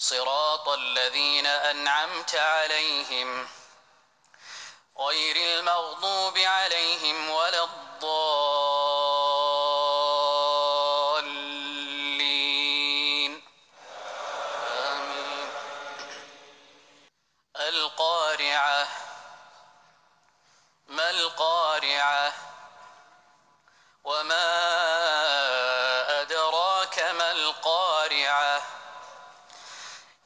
صراط الذين أنعمت عليهم غير المغضوب عليهم ولا الضالين. آمين. القارعة. ما القارعة؟ وما أدراك ما القارعة؟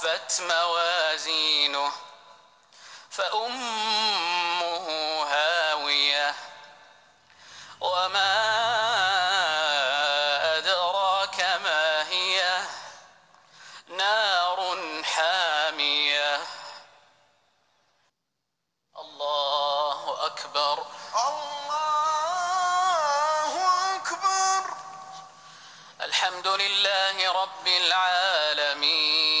خفت موازينه فأمه هاوية. وما أدراك ما هي؟ نار حامية. الله أكبر. الله أكبر. الحمد لله رب العالمين.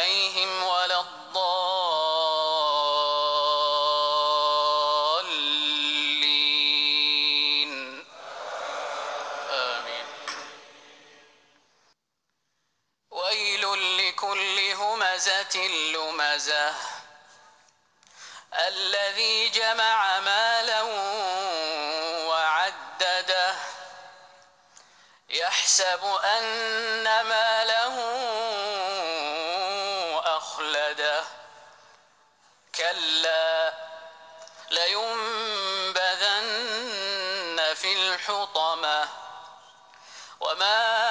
همزة لمزة الذي جمع مالا وعدده. يحسب أن ماله أخلده. كلا لينبذن في الحطمة. وما